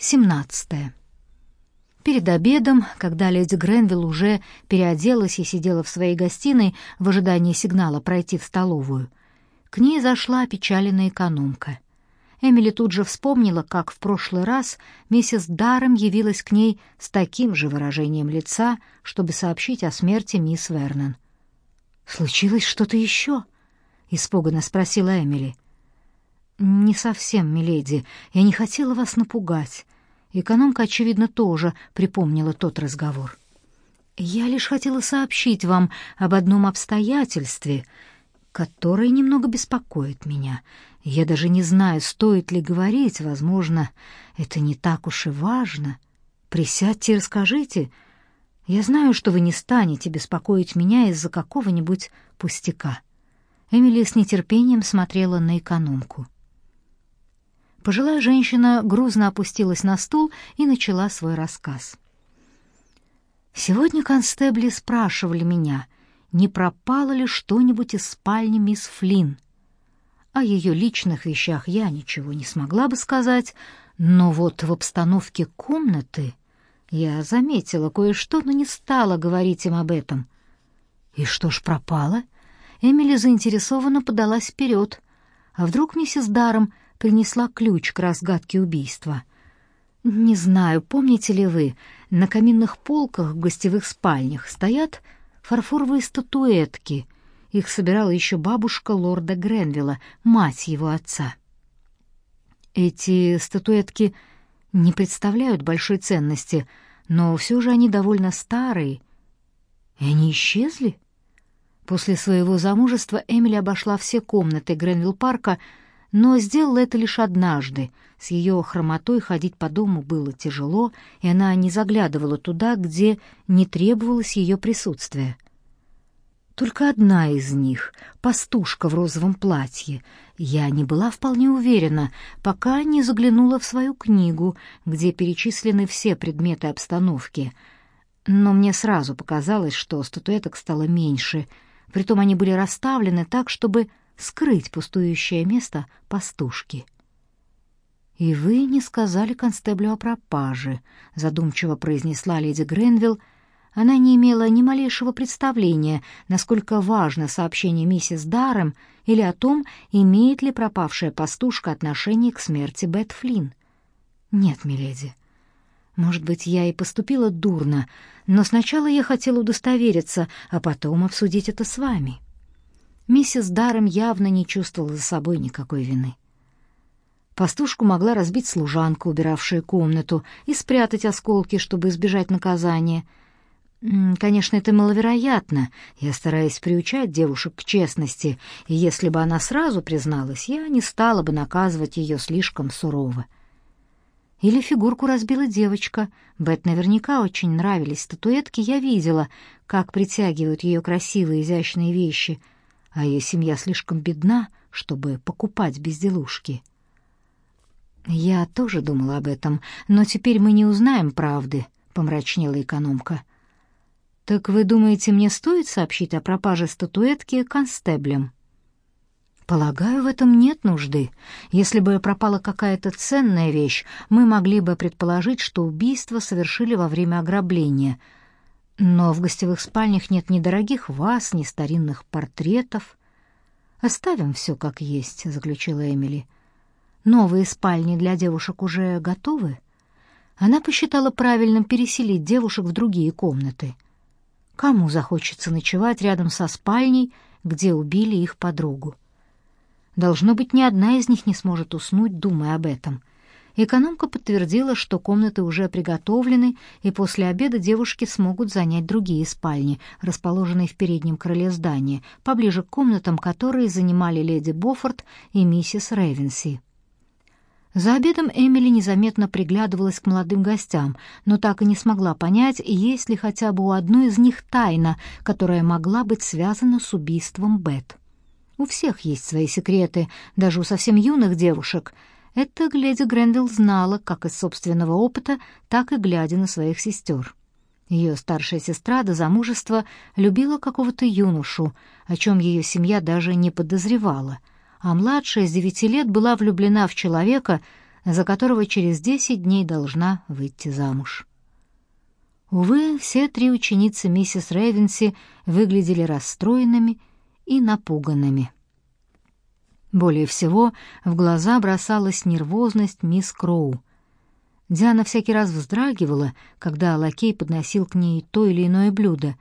17. Перед обедом, когда леди Гренвилл уже переоделась и сидела в своей гостиной в ожидании сигнала пройти в столовую, к ней зашла опечаленная экономка. Эмили тут же вспомнила, как в прошлый раз миссис Даром явилась к ней с таким же выражением лица, чтобы сообщить о смерти мисс Вернон. «Случилось что-то еще?» — испуганно спросила Эмили. — «Не совсем, миледи. Я не хотела вас напугать». Экономка, очевидно, тоже припомнила тот разговор. «Я лишь хотела сообщить вам об одном обстоятельстве, которое немного беспокоит меня. Я даже не знаю, стоит ли говорить, возможно, это не так уж и важно. Присядьте и расскажите. Я знаю, что вы не станете беспокоить меня из-за какого-нибудь пустяка». Эмили с нетерпением смотрела на экономку. Пожилая женщина грузно опустилась на стул и начала свой рассказ. Сегодня констебли спрашивали меня, не пропало ли что-нибудь из спальни мисс Флинн. О ее личных вещах я ничего не смогла бы сказать, но вот в обстановке комнаты я заметила кое-что, но не стала говорить им об этом. И что ж пропало? Эмили заинтересованно подалась вперед. А вдруг миссис Даром принесла ключ к разгадке убийства. Не знаю, помните ли вы, на каминных полках в гостевых спальнях стоят фарфоровые статуэтки. Их собирала еще бабушка лорда Гренвилла, мать его отца. Эти статуэтки не представляют большой ценности, но все же они довольно старые. И они исчезли? После своего замужества Эмили обошла все комнаты Гренвилл-парка, но сделала это лишь однажды. С ее хромотой ходить по дому было тяжело, и она не заглядывала туда, где не требовалось ее присутствие. Только одна из них, пастушка в розовом платье, я не была вполне уверена, пока не заглянула в свою книгу, где перечислены все предметы обстановки. Но мне сразу показалось, что статуэток стало меньше, притом они были расставлены так, чтобы скрыть пустующее место пастушки. «И вы не сказали констеблю о пропаже», — задумчиво произнесла леди Гренвилл. Она не имела ни малейшего представления, насколько важно сообщение миссис Даррем или о том, имеет ли пропавшая пастушка отношение к смерти Бет Флинн. «Нет, миледи. Может быть, я и поступила дурно, но сначала я хотела удостовериться, а потом обсудить это с вами» миссис Даром явно не чувствовала за собой никакой вины. Пастушку могла разбить служанка, убиравшая комнату, и спрятать осколки, чтобы избежать наказания. Конечно, это маловероятно. Я стараюсь приучать девушек к честности, и если бы она сразу призналась, я не стала бы наказывать ее слишком сурово. Или фигурку разбила девочка. Бет наверняка очень нравились статуэтки, я видела, как притягивают ее красивые изящные вещи — а ее семья слишком бедна, чтобы покупать безделушки. Я тоже думала об этом, но теперь мы не узнаем правды, помрачнела экономка. Так вы думаете, мне стоит сообщить о пропаже статуэтки констеблям? Полагаю, в этом нет нужды. Если бы пропала какая-то ценная вещь, мы могли бы предположить, что убийство совершили во время ограбления — но в гостевых спальнях нет ни дорогих ваз, ни старинных портретов. Оставим все как есть, заключила Эмили. Новые спальни для девушек уже готовы. Она посчитала правильным переселить девушек в другие комнаты. Кому захочется ночевать рядом со спальней, где убили их подругу? Должно быть, ни одна из них не сможет уснуть, думая об этом. Экономка подтвердила, что комнаты уже приготовлены, и после обеда девушки смогут занять другие спальни, расположенные в переднем крыле здания, поближе к комнатам, которые занимали леди Боффорд и миссис Рейвенси. За обедом Эмили незаметно приглядывалась к молодым гостям, но так и не смогла понять, есть ли хотя бы у одной из них тайна, которая могла быть связана с убийством Бет. У всех есть свои секреты, даже у совсем юных девушек — это леди Гренвилл знала как из собственного опыта, так и глядя на своих сестер. Ее старшая сестра до замужества любила какого-то юношу, о чем ее семья даже не подозревала, а младшая с девяти лет была влюблена в человека, за которого через десять дней должна выйти замуж. Увы, все три ученицы миссис Рейвенси выглядели расстроенными и напуганными. Более всего в глаза бросалась нервозность мисс Кроу. Диана всякий раз вздрагивала, когда лакей подносил к ней то или иное блюдо,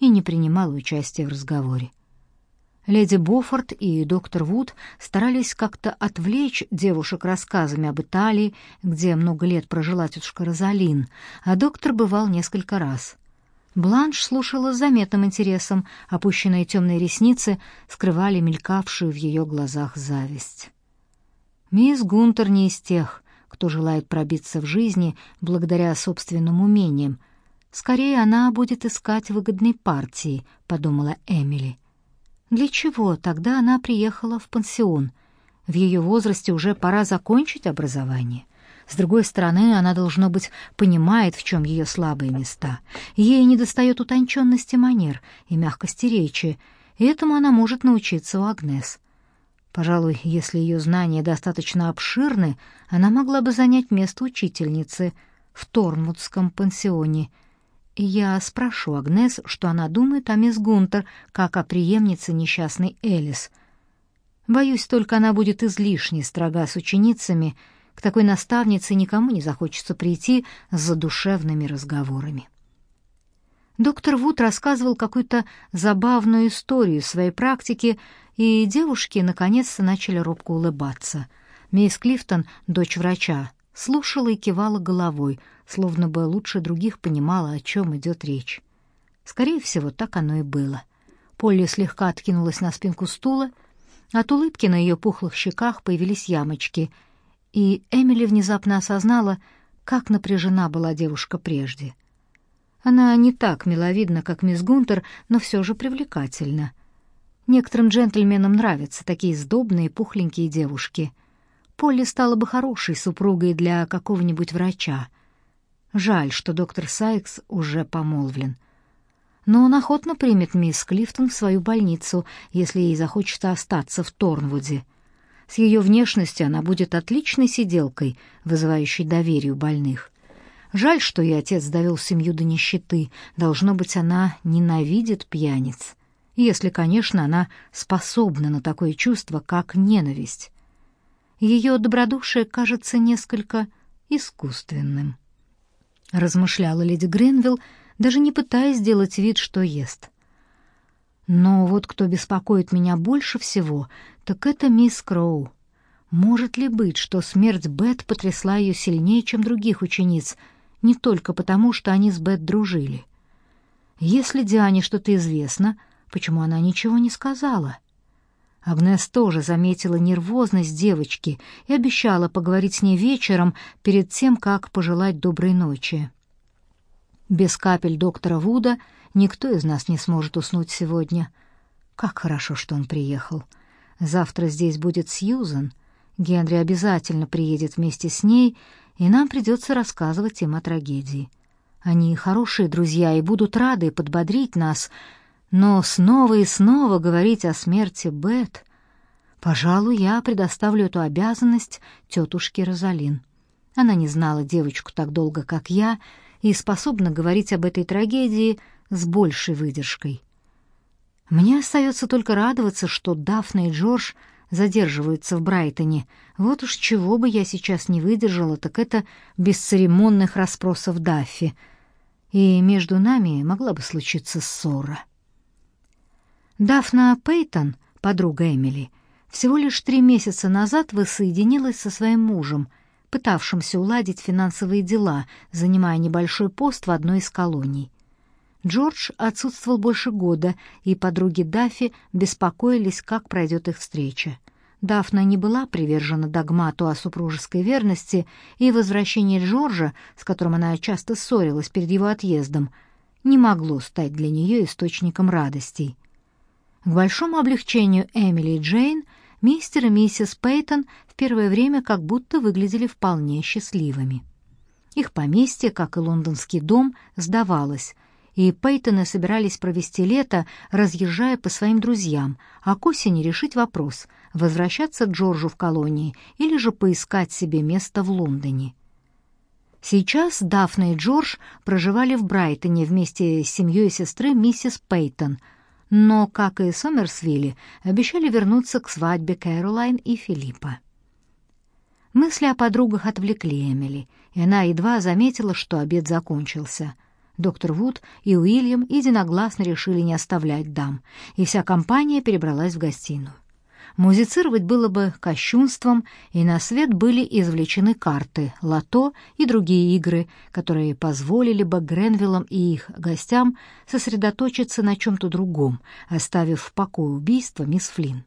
и не принимала участия в разговоре. Леди Боффорд и доктор Вуд старались как-то отвлечь девушек рассказами об Италии, где много лет прожила тетушка Розалин, а доктор бывал несколько раз. Бланш слушала с заметным интересом, опущенные темные ресницы скрывали мелькавшую в ее глазах зависть. Мисс Гунтер не из тех, кто желает пробиться в жизни благодаря собственным умениям. Скорее она будет искать выгодной партии, подумала Эмили. Для чего тогда она приехала в пансион? В ее возрасте уже пора закончить образование. С другой стороны, она, должно быть, понимает, в чем ее слабые места. Ей недостает утонченности манер и мягкости речи, и этому она может научиться у Агнес. Пожалуй, если ее знания достаточно обширны, она могла бы занять место учительницы в Торнвудском пансионе — и я спрошу Агнес, что она думает о мисс Гунтер, как о преемнице несчастной Элис. Боюсь, только она будет излишне строга с ученицами, к такой наставнице никому не захочется прийти с задушевными разговорами. Доктор Вуд рассказывал какую-то забавную историю своей практики, и девушки наконец-то начали робко улыбаться. Мисс Клифтон, дочь врача, слушала и кивала головой, словно бы лучше других понимала, о чем идет речь. Скорее всего, так оно и было. Полли слегка откинулась на спинку стула, от улыбки на ее пухлых щеках появились ямочки, и Эмили внезапно осознала, как напряжена была девушка прежде. Она не так миловидна, как мисс Гунтер, но все же привлекательна. Некоторым джентльменам нравятся такие сдобные пухленькие девушки. Полли стала бы хорошей супругой для какого-нибудь врача. Жаль, что доктор Сайкс уже помолвлен. Но он охотно примет мисс Клифтон в свою больницу, если ей захочется остаться в Торнвуде. С ее внешностью она будет отличной сиделкой, вызывающей доверие у больных. Жаль, что ее отец довел семью до нищеты. Должно быть, она ненавидит пьяниц. Если, конечно, она способна на такое чувство, как ненависть. Ее добродушие кажется несколько искусственным. Размышляла леди Гренвилл, даже не пытаясь сделать вид, что ест. Но вот кто беспокоит меня больше всего, так это мисс Кроу. Может ли быть, что смерть Бет потрясла ее сильнее, чем других учениц, не только потому, что они с Бет дружили? Если Диане что-то известно, почему она ничего не сказала? Агнес тоже заметила нервозность девочки и обещала поговорить с ней вечером перед тем, как пожелать доброй ночи. Без капель доктора Вуда никто из нас не сможет уснуть сегодня. Как хорошо, что он приехал. Завтра здесь будет Сьюзен. Генри обязательно приедет вместе с ней, и нам придется рассказывать им о трагедии. Они хорошие друзья и будут рады подбодрить нас — но снова и снова говорить о смерти Бет... Пожалуй, я предоставлю эту обязанность тетушке Розалин. Она не знала девочку так долго, как я, и способна говорить об этой трагедии с большей выдержкой. Мне остается только радоваться, что Дафна и Джордж задерживаются в Брайтоне. Вот уж чего бы я сейчас не выдержала, так это бесцеремонных расспросов Даффи. И между нами могла бы случиться ссора. Дафна Пейтон, подруга Эмили, всего лишь три месяца назад воссоединилась со своим мужем, пытавшимся уладить финансовые дела, занимая небольшой пост в одной из колоний. Джордж отсутствовал больше года, и подруги Даффи беспокоились, как пройдет их встреча. Дафна не была привержена догмату о супружеской верности, и возвращение Джорджа, с которым она часто ссорилась перед его отъездом, не могло стать для нее источником радостей. К большому облегчению Эмили и Джейн мистер и миссис Пейтон в первое время как будто выглядели вполне счастливыми. Их поместье, как и лондонский дом, сдавалось, и Пейтоны собирались провести лето, разъезжая по своим друзьям, а к осени решить вопрос — возвращаться Джорджу в колонии или же поискать себе место в Лондоне. Сейчас Дафна и Джордж проживали в Брайтоне вместе с семьей сестры миссис Пейтон, но, как и Сомерсвилли, обещали вернуться к свадьбе Кэролайн и Филиппа. Мысли о подругах отвлекли Эмили, и она едва заметила, что обед закончился. Доктор Вуд и Уильям единогласно решили не оставлять дам, и вся компания перебралась в гостиную. Музицировать было бы кощунством, и на свет были извлечены карты, лото и другие игры, которые позволили бы Гренвиллам и их гостям сосредоточиться на чем-то другом, оставив в покое убийство мисс Флинн.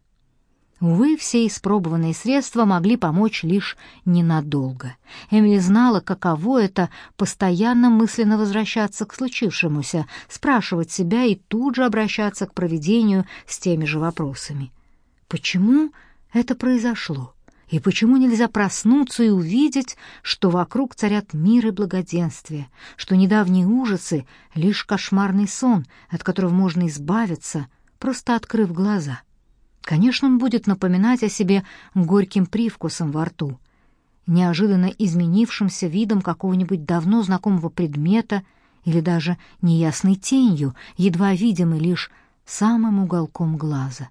Увы, все испробованные средства могли помочь лишь ненадолго. Эмили знала, каково это постоянно мысленно возвращаться к случившемуся, спрашивать себя и тут же обращаться к проведению с теми же вопросами. Почему это произошло? И почему нельзя проснуться и увидеть, что вокруг царят мир и благоденствие, что недавние ужасы — лишь кошмарный сон, от которого можно избавиться, просто открыв глаза? Конечно, он будет напоминать о себе горьким привкусом во рту, неожиданно изменившимся видом какого-нибудь давно знакомого предмета или даже неясной тенью, едва видимой лишь самым уголком глаза.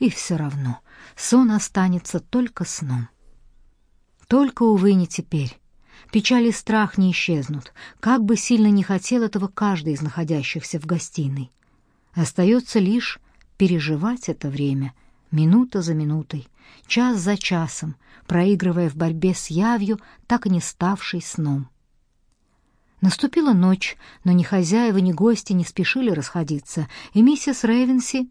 И все равно сон останется только сном. Только, увы, не теперь. Печаль и страх не исчезнут, как бы сильно не хотел этого каждый из находящихся в гостиной. Остается лишь переживать это время, минута за минутой, час за часом, проигрывая в борьбе с явью, так и не ставшей сном. Наступила ночь, но ни хозяева, ни гости не спешили расходиться, и миссис Рейвенси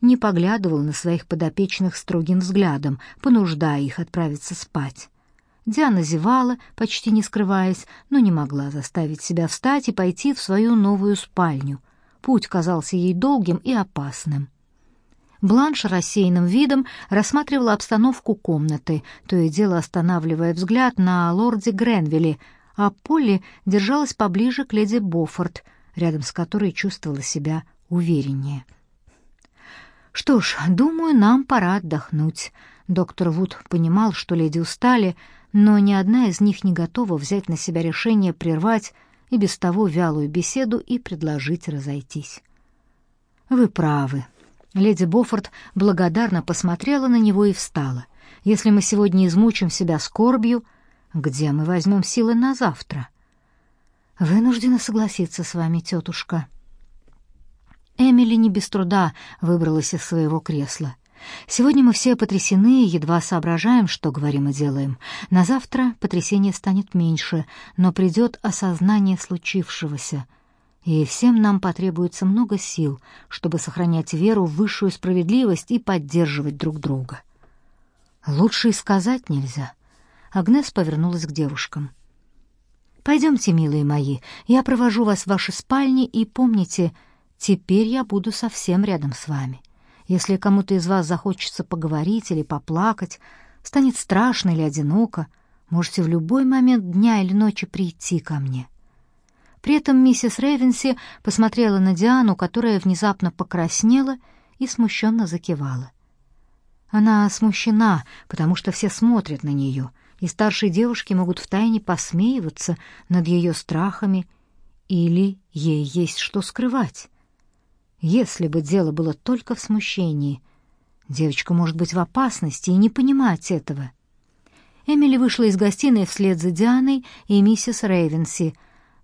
не поглядывал на своих подопечных строгим взглядом, понуждая их отправиться спать. Диана зевала, почти не скрываясь, но не могла заставить себя встать и пойти в свою новую спальню. Путь казался ей долгим и опасным. Бланш рассеянным видом рассматривала обстановку комнаты, то и дело останавливая взгляд на лорде Гренвилле, а Полли держалась поближе к леди Боффорд, рядом с которой чувствовала себя увереннее. Что ж, думаю, нам пора отдохнуть. Доктор Вуд понимал, что леди устали, но ни одна из них не готова взять на себя решение прервать и без того вялую беседу и предложить разойтись. Вы правы. Леди Боффорд благодарно посмотрела на него и встала. Если мы сегодня измучим себя скорбью, где мы возьмем силы на завтра? Вынуждена согласиться с вами, тетушка. Эмили не без труда выбралась из своего кресла. Сегодня мы все потрясены и едва соображаем, что говорим и делаем. На завтра потрясение станет меньше, но придет осознание случившегося. И всем нам потребуется много сил, чтобы сохранять веру в высшую справедливость и поддерживать друг друга. Лучше и сказать нельзя. Агнес повернулась к девушкам. Пойдемте, милые мои, я провожу вас в ваши спальни и помните, Теперь я буду совсем рядом с вами. Если кому-то из вас захочется поговорить или поплакать, станет страшно или одиноко, можете в любой момент дня или ночи прийти ко мне. При этом миссис Рейвенси посмотрела на Диану, которая внезапно покраснела и смущенно закивала. Она смущена, потому что все смотрят на нее, и старшие девушки могут втайне посмеиваться над ее страхами, или ей есть что скрывать. Если бы дело было только в смущении, девочка может быть в опасности и не понимать этого. Эмили вышла из гостиной вслед за Дианой и миссис Рейвенси,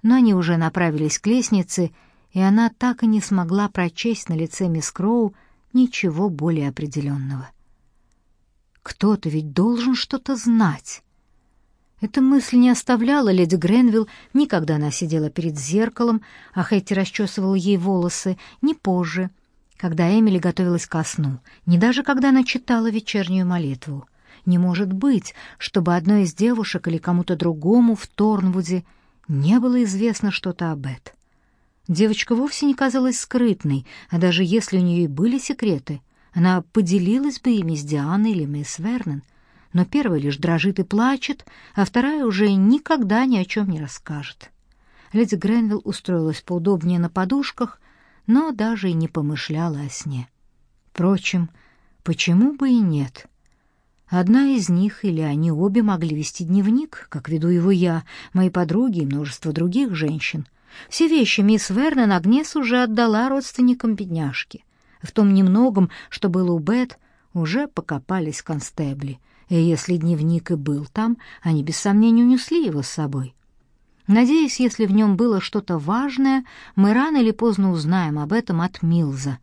но они уже направились к лестнице, и она так и не смогла прочесть на лице мисс Кроу ничего более определенного. Кто-то ведь должен что-то знать. Эта мысль не оставляла леди Гренвилл ни когда она сидела перед зеркалом, а Хэтти расчесывала ей волосы, ни позже, когда Эмили готовилась ко сну, ни даже когда она читала вечернюю молитву. Не может быть, чтобы одной из девушек или кому-то другому в Торнвуде не было известно что-то об Эд. Девочка вовсе не казалась скрытной, а даже если у нее и были секреты, она поделилась бы ими с Дианой или мисс Вернон — но первая лишь дрожит и плачет, а вторая уже никогда ни о чем не расскажет. Леди Гренвилл устроилась поудобнее на подушках, но даже и не помышляла о сне. Впрочем, почему бы и нет? Одна из них или они обе могли вести дневник, как веду его я, мои подруги и множество других женщин. Все вещи мисс Вернон Агнес уже отдала родственникам бедняжки. В том немногом, что было у Бет, уже покопались констебли, и если дневник и был там, они без сомнения унесли его с собой. Надеюсь, если в нем было что-то важное, мы рано или поздно узнаем об этом от Милза.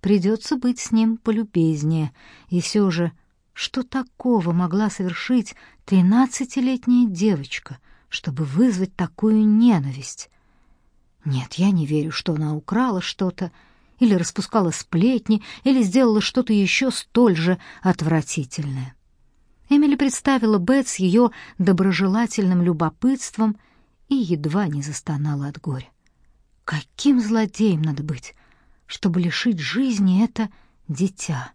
Придется быть с ним полюбезнее. И все же, что такого могла совершить тринадцатилетняя девочка, чтобы вызвать такую ненависть? Нет, я не верю, что она украла что-то, или распускала сплетни, или сделала что-то еще столь же отвратительное. Эмили представила Бет с ее доброжелательным любопытством и едва не застонала от горя. Каким злодеем надо быть, чтобы лишить жизни это дитя?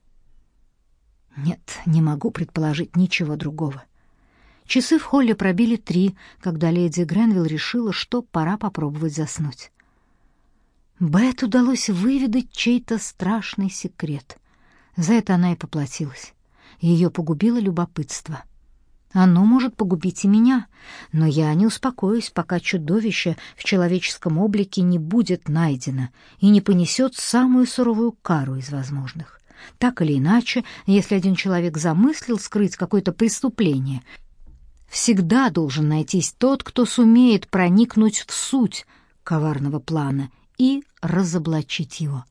Нет, не могу предположить ничего другого. Часы в холле пробили три, когда леди Гренвилл решила, что пора попробовать заснуть. Бет удалось выведать чей-то страшный секрет. За это она и поплатилась. Ее погубило любопытство. Оно может погубить и меня, но я не успокоюсь, пока чудовище в человеческом облике не будет найдено и не понесет самую суровую кару из возможных. Так или иначе, если один человек замыслил скрыть какое-то преступление, всегда должен найтись тот, кто сумеет проникнуть в суть коварного плана и разоблачить его.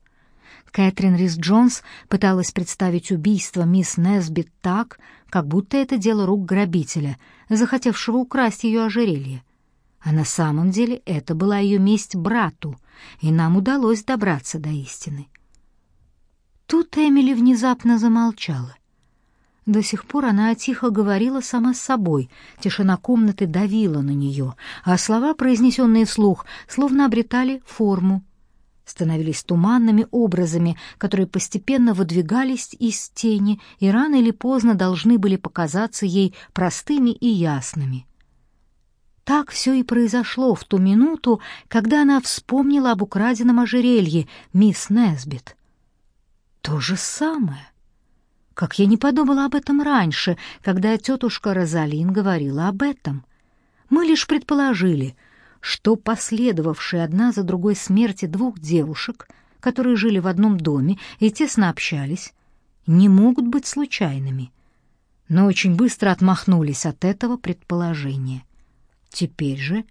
Кэтрин Рис Джонс пыталась представить убийство мисс Несбит так, как будто это дело рук грабителя, захотевшего украсть ее ожерелье. А на самом деле это была ее месть брату, и нам удалось добраться до истины. Тут Эмили внезапно замолчала. До сих пор она тихо говорила сама с собой, тишина комнаты давила на нее, а слова, произнесенные вслух, словно обретали форму, становились туманными образами, которые постепенно выдвигались из тени и рано или поздно должны были показаться ей простыми и ясными. Так все и произошло в ту минуту, когда она вспомнила об украденном ожерелье мисс Несбит. То же самое. Как я не подумала об этом раньше, когда тетушка Розалин говорила об этом. Мы лишь предположили — что последовавшие одна за другой смерти двух девушек, которые жили в одном доме и тесно общались, не могут быть случайными. Но очень быстро отмахнулись от этого предположения. Теперь же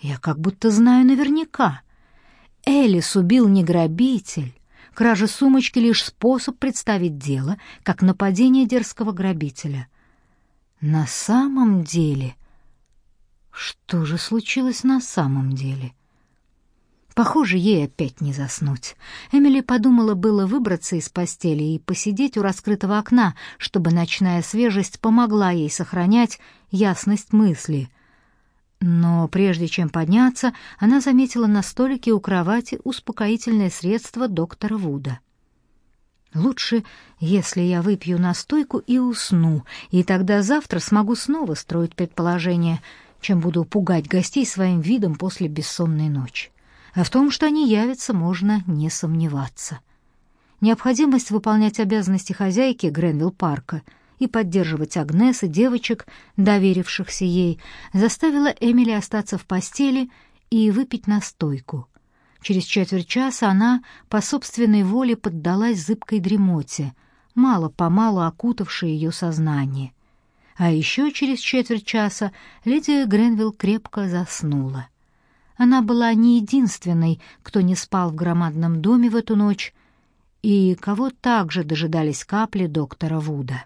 я как будто знаю наверняка. Элис убил не грабитель. Кража сумочки — лишь способ представить дело, как нападение дерзкого грабителя. На самом деле что же случилось на самом деле? Похоже, ей опять не заснуть. Эмили подумала было выбраться из постели и посидеть у раскрытого окна, чтобы ночная свежесть помогла ей сохранять ясность мысли. Но прежде чем подняться, она заметила на столике у кровати успокоительное средство доктора Вуда. Лучше, если я выпью настойку и усну, и тогда завтра смогу снова строить предположения — чем буду пугать гостей своим видом после бессонной ночи. А в том, что они явятся, можно не сомневаться. Необходимость выполнять обязанности хозяйки Гренвилл парка и поддерживать Агнес и девочек, доверившихся ей, заставила Эмили остаться в постели и выпить настойку. Через четверть часа она по собственной воле поддалась зыбкой дремоте, мало-помалу окутавшей ее сознание — а еще через четверть часа леди Гренвилл крепко заснула. Она была не единственной, кто не спал в громадном доме в эту ночь, и кого также дожидались капли доктора Вуда.